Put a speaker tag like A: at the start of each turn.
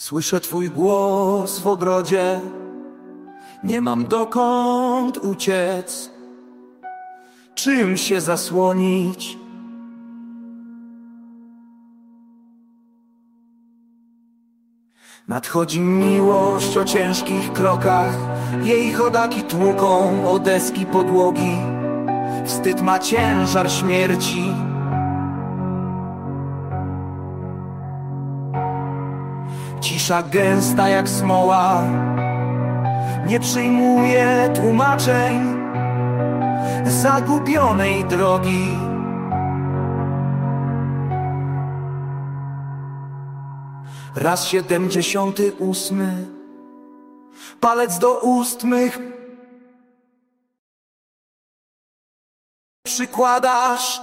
A: Słyszę twój głos w ogrodzie, nie mam dokąd uciec, czym się zasłonić. Nadchodzi miłość o ciężkich krokach, jej chodaki tłuką o deski podłogi. Wstyd ma ciężar śmierci. Cisza gęsta jak smoła. Nie przyjmuje tłumaczeń Zagubionej drogi. Raz siedemdziesiąty ósmy. Palec do ust mych Przykładasz